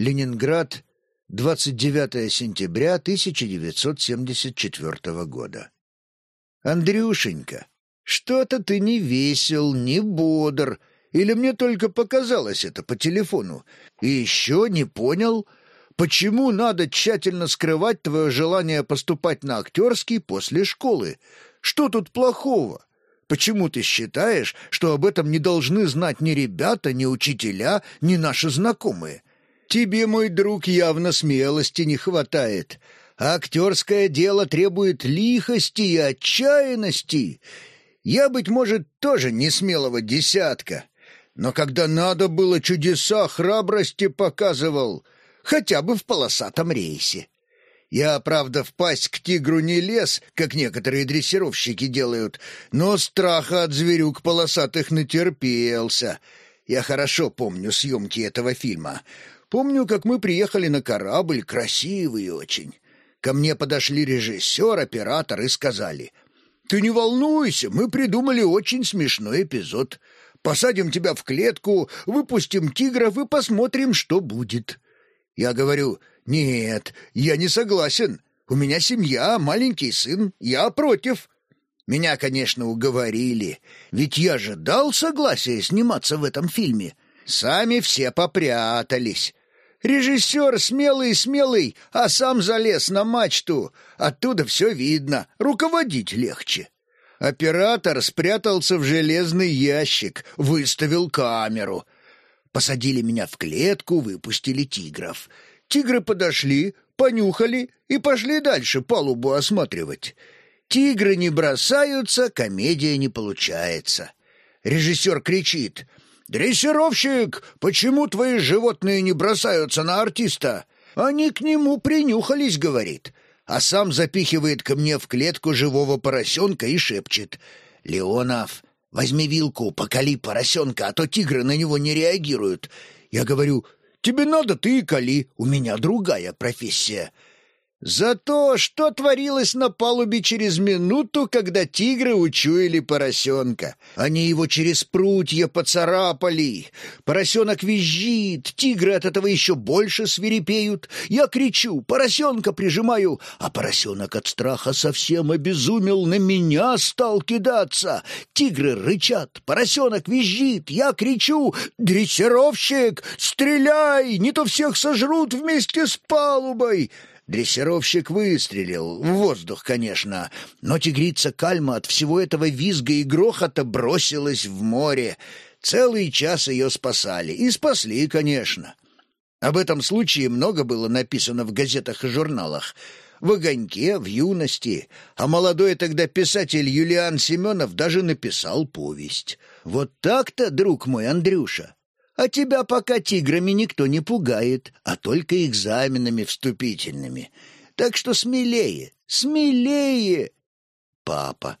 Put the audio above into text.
Ленинград, 29 сентября 1974 года. «Андрюшенька, что-то ты не весел, не бодр, или мне только показалось это по телефону, и еще не понял, почему надо тщательно скрывать твое желание поступать на актерский после школы. Что тут плохого?» Почему ты считаешь, что об этом не должны знать ни ребята, ни учителя, ни наши знакомые? Тебе, мой друг, явно смелости не хватает. Актерское дело требует лихости и отчаянности. Я, быть может, тоже не смелого десятка. Но когда надо было чудеса храбрости показывал, хотя бы в полосатом рейсе. Я, правда, впасть к тигру не лез, как некоторые дрессировщики делают, но страха от зверюк полосатых натерпелся. Я хорошо помню съемки этого фильма. Помню, как мы приехали на корабль, красивый очень. Ко мне подошли режиссер, оператор и сказали, «Ты не волнуйся, мы придумали очень смешной эпизод. Посадим тебя в клетку, выпустим тигров и посмотрим, что будет». Я говорю, «Нет, я не согласен. У меня семья, маленький сын. Я против». Меня, конечно, уговорили, ведь я же дал согласие сниматься в этом фильме. Сами все попрятались. Режиссер смелый-смелый, а сам залез на мачту. Оттуда все видно, руководить легче. Оператор спрятался в железный ящик, выставил камеру. Посадили меня в клетку, выпустили тигров. Тигры подошли, понюхали и пошли дальше палубу осматривать. Тигры не бросаются, комедия не получается. Режиссер кричит «Дрессировщик, почему твои животные не бросаются на артиста?» Они к нему принюхались, говорит, а сам запихивает ко мне в клетку живого поросенка и шепчет «Леонов, возьми вилку, покали поросенка, а то тигры на него не реагируют». Я говорю Тебе надо, ты и кали, у меня другая профессия. Зато что творилось на палубе через минуту, когда тигры учуяли поросенка? Они его через прутья поцарапали. Поросенок визжит, тигры от этого еще больше свирепеют. Я кричу, поросенка прижимаю, а поросенок от страха совсем обезумел, на меня стал кидаться. Тигры рычат, поросенок визжит, я кричу, дрессировщик, стреляй, не то всех сожрут вместе с палубой. Дрессировщик выстрелил, в воздух, конечно, но тигрица Кальма от всего этого визга и грохота бросилась в море. Целый час ее спасали. И спасли, конечно. Об этом случае много было написано в газетах и журналах. В «Огоньке», в «Юности», а молодой тогда писатель Юлиан Семенов даже написал повесть. Вот так-то, друг мой Андрюша. А тебя пока тиграми никто не пугает, а только экзаменами вступительными. Так что смелее, смелее. Папа.